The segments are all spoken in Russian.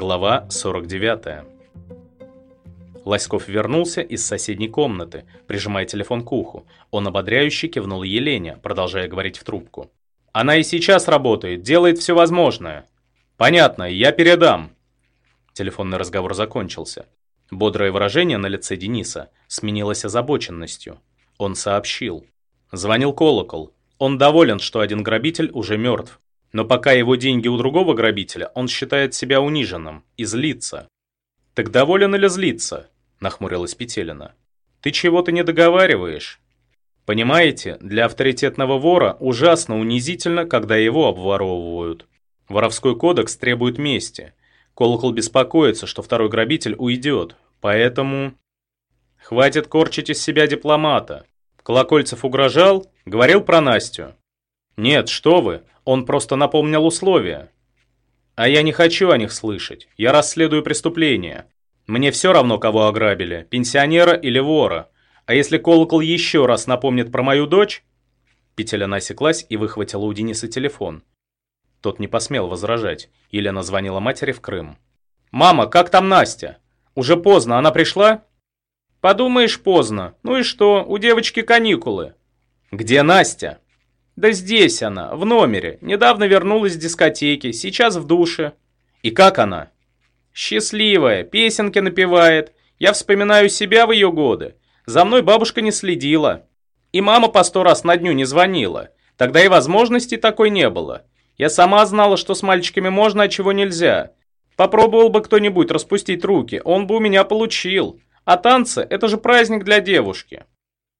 Глава 49. Лоськов вернулся из соседней комнаты, прижимая телефон к уху. Он ободряюще кивнул Елене, продолжая говорить в трубку. «Она и сейчас работает, делает все возможное». «Понятно, я передам». Телефонный разговор закончился. Бодрое выражение на лице Дениса сменилось озабоченностью. Он сообщил. Звонил колокол. Он доволен, что один грабитель уже мертв. Но пока его деньги у другого грабителя, он считает себя униженным и злится. «Так доволен или злится?» – нахмурилась Петелина. «Ты чего-то не договариваешь?» Понимаете, для авторитетного вора ужасно унизительно, когда его обворовывают. Воровской кодекс требует мести. Колокол беспокоится, что второй грабитель уйдет, поэтому... Хватит корчить из себя дипломата. Колокольцев угрожал, говорил про Настю. Нет, что вы, он просто напомнил условия. А я не хочу о них слышать. Я расследую преступления. Мне все равно, кого ограбили, пенсионера или вора. А если колокол еще раз напомнит про мою дочь... Петеля насеклась и выхватила у Дениса телефон. Тот не посмел возражать. Елена звонила матери в Крым. «Мама, как там Настя? Уже поздно, она пришла?» «Подумаешь, поздно. Ну и что, у девочки каникулы». «Где Настя?» Да здесь она, в номере. Недавно вернулась с дискотеки, сейчас в душе. И как она? Счастливая, песенки напевает. Я вспоминаю себя в ее годы. За мной бабушка не следила. И мама по сто раз на дню не звонила. Тогда и возможности такой не было. Я сама знала, что с мальчиками можно, а чего нельзя. Попробовал бы кто-нибудь распустить руки, он бы у меня получил. А танцы – это же праздник для девушки.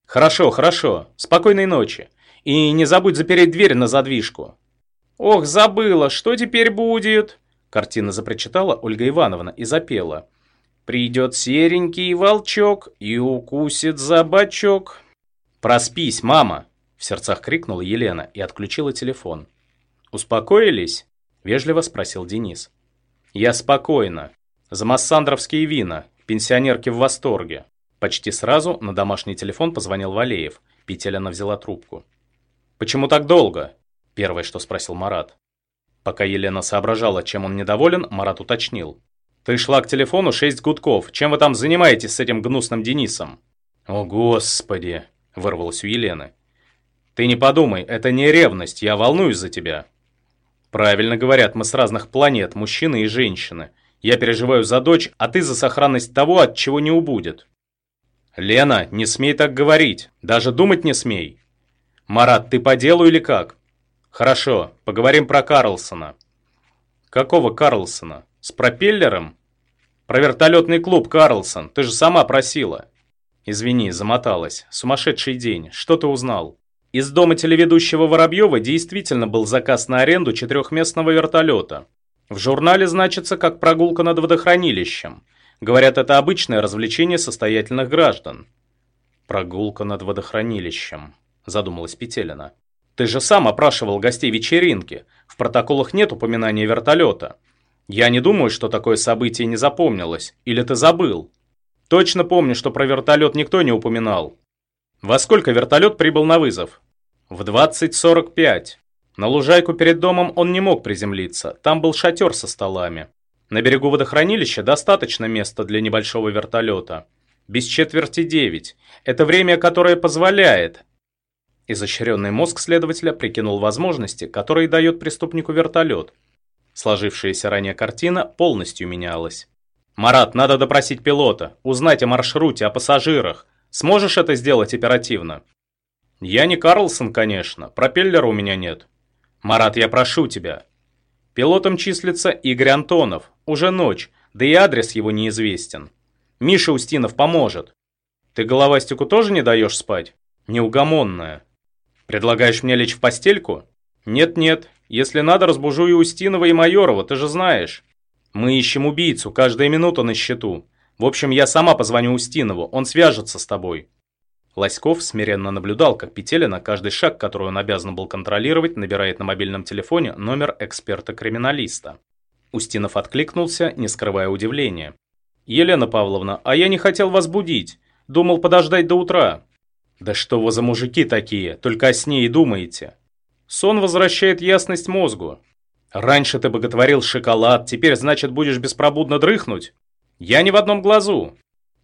Хорошо, хорошо. Спокойной ночи. И не забудь запереть дверь на задвижку». «Ох, забыла, что теперь будет?» Картина запричитала Ольга Ивановна и запела. «Придет серенький волчок и укусит за бочок». «Проспись, мама!» В сердцах крикнула Елена и отключила телефон. «Успокоились?» Вежливо спросил Денис. «Я спокойно. За массандровские вина. Пенсионерки в восторге». Почти сразу на домашний телефон позвонил Валеев. Петелина взяла трубку. «Почему так долго?» – первое, что спросил Марат. Пока Елена соображала, чем он недоволен, Марат уточнил. «Ты шла к телефону шесть гудков. Чем вы там занимаетесь с этим гнусным Денисом?» «О, Господи!» – вырвалось у Елены. «Ты не подумай, это не ревность, я волнуюсь за тебя». «Правильно говорят, мы с разных планет, мужчины и женщины. Я переживаю за дочь, а ты за сохранность того, от чего не убудет». «Лена, не смей так говорить, даже думать не смей. «Марат, ты по делу или как?» «Хорошо, поговорим про Карлсона». «Какого Карлсона? С пропеллером?» «Про вертолетный клуб, Карлсон, ты же сама просила». «Извини, замоталась. Сумасшедший день. Что ты узнал?» Из дома телеведущего Воробьева действительно был заказ на аренду четырехместного вертолета. В журнале значится как прогулка над водохранилищем. Говорят, это обычное развлечение состоятельных граждан. Прогулка над водохранилищем задумалась Петелина. «Ты же сам опрашивал гостей вечеринки. В протоколах нет упоминания вертолета. Я не думаю, что такое событие не запомнилось. Или ты забыл? Точно помню, что про вертолет никто не упоминал. Во сколько вертолет прибыл на вызов? В 20.45. На лужайку перед домом он не мог приземлиться. Там был шатер со столами. На берегу водохранилища достаточно места для небольшого вертолета. Без четверти девять. Это время, которое позволяет, Изощренный мозг следователя прикинул возможности, которые дает преступнику вертолет. Сложившаяся ранее картина полностью менялась. «Марат, надо допросить пилота, узнать о маршруте, о пассажирах. Сможешь это сделать оперативно?» «Я не Карлсон, конечно, пропеллера у меня нет». «Марат, я прошу тебя». Пилотом числится Игорь Антонов. Уже ночь, да и адрес его неизвестен. Миша Устинов поможет. Ты головастику тоже не даешь спать? Неугомонная. Предлагаешь мне лечь в постельку? Нет-нет, если надо, разбужу и Устинова, и Майорова, ты же знаешь. Мы ищем убийцу, каждая минута на счету. В общем, я сама позвоню Устинову, он свяжется с тобой». Лоськов смиренно наблюдал, как Петелина каждый шаг, который он обязан был контролировать, набирает на мобильном телефоне номер эксперта-криминалиста. Устинов откликнулся, не скрывая удивления. «Елена Павловна, а я не хотел вас будить. Думал подождать до утра. Да что вы за мужики такие, только о сне и думаете. Сон возвращает ясность мозгу. Раньше ты боготворил шоколад, теперь, значит, будешь беспробудно дрыхнуть? Я не в одном глазу.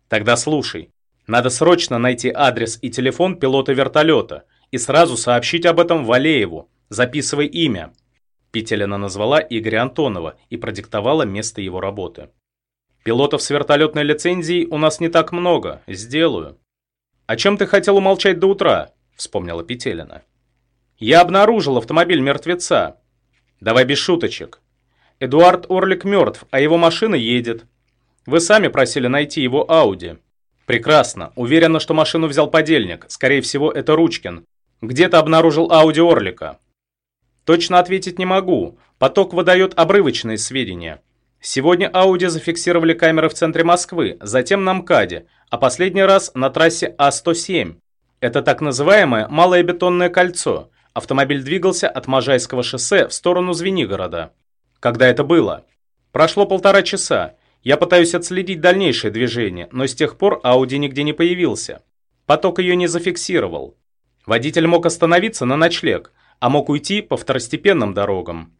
Тогда слушай. Надо срочно найти адрес и телефон пилота вертолета и сразу сообщить об этом Валееву. Записывай имя. Петелина назвала Игоря Антонова и продиктовала место его работы. Пилотов с вертолетной лицензией у нас не так много. Сделаю. О чем ты хотел умолчать до утра? Вспомнила Петелина. Я обнаружил автомобиль мертвеца. Давай без шуточек. Эдуард Орлик мертв, а его машина едет. Вы сами просили найти его Ауди. Прекрасно. Уверена, что машину взял подельник. Скорее всего, это Ручкин. Где-то обнаружил Ауди Орлика. Точно ответить не могу. Поток выдает обрывочные сведения. Сегодня Ауди зафиксировали камеры в центре Москвы, затем на МКАДе, а последний раз на трассе А107. Это так называемое «малое бетонное кольцо». Автомобиль двигался от Можайского шоссе в сторону Звенигорода. Когда это было? Прошло полтора часа. Я пытаюсь отследить дальнейшее движение, но с тех пор Ауди нигде не появился. Поток ее не зафиксировал. Водитель мог остановиться на ночлег, а мог уйти по второстепенным дорогам.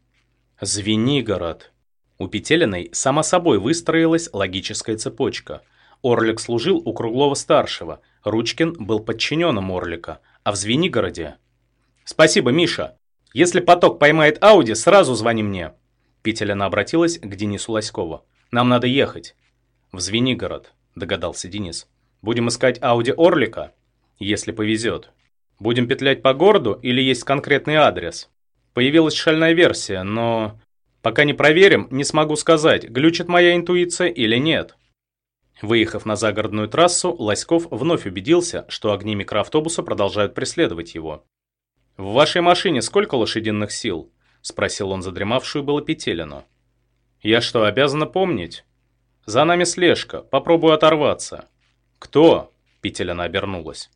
Звенигород. У Петелиной само собой выстроилась логическая цепочка. Орлик служил у Круглова-старшего, Ручкин был подчиненным Орлика, а в Звенигороде... «Спасибо, Миша. Если поток поймает Ауди, сразу звони мне». Петелина обратилась к Денису Лоськову. Нам надо ехать. В Звенигород, догадался Денис. Будем искать Ауди Орлика? Если повезет. Будем петлять по городу или есть конкретный адрес? Появилась шальная версия, но... Пока не проверим, не смогу сказать, глючит моя интуиция или нет. Выехав на загородную трассу, Лоськов вновь убедился, что огни микроавтобуса продолжают преследовать его. «В вашей машине сколько лошадиных сил?» – спросил он задремавшую было Петелину. «Я что, обязана помнить?» «За нами слежка, попробую оторваться». «Кто?» – Петелина обернулась.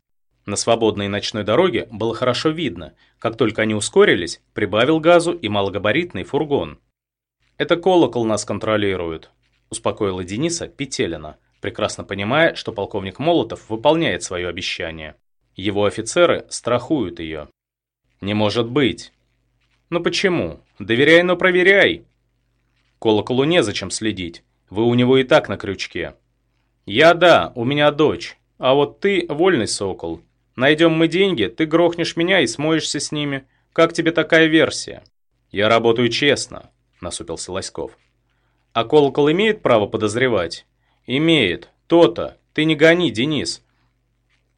На свободной ночной дороге было хорошо видно. Как только они ускорились, прибавил газу и малогабаритный фургон. «Это колокол нас контролирует», – успокоила Дениса Петелина, прекрасно понимая, что полковник Молотов выполняет свое обещание. Его офицеры страхуют ее. «Не может быть». «Ну почему? Доверяй, но проверяй», Колоколу незачем следить, вы у него и так на крючке. Я да, у меня дочь, а вот ты вольный сокол. Найдем мы деньги, ты грохнешь меня и смоешься с ними. Как тебе такая версия? Я работаю честно, насупился Лоськов. А колокол имеет право подозревать? Имеет. То-то. Ты не гони, Денис.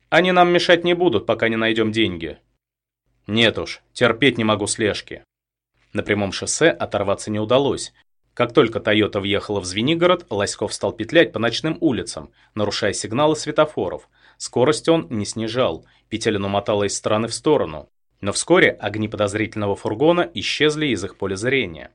Они нам мешать не будут, пока не найдем деньги. Нет уж, терпеть не могу слежки. На прямом шоссе оторваться не удалось. Как только «Тойота» въехала в Звенигород, Лоськов стал петлять по ночным улицам, нарушая сигналы светофоров. Скорость он не снижал, Петелину мотало из стороны в сторону. Но вскоре огни подозрительного фургона исчезли из их поля зрения.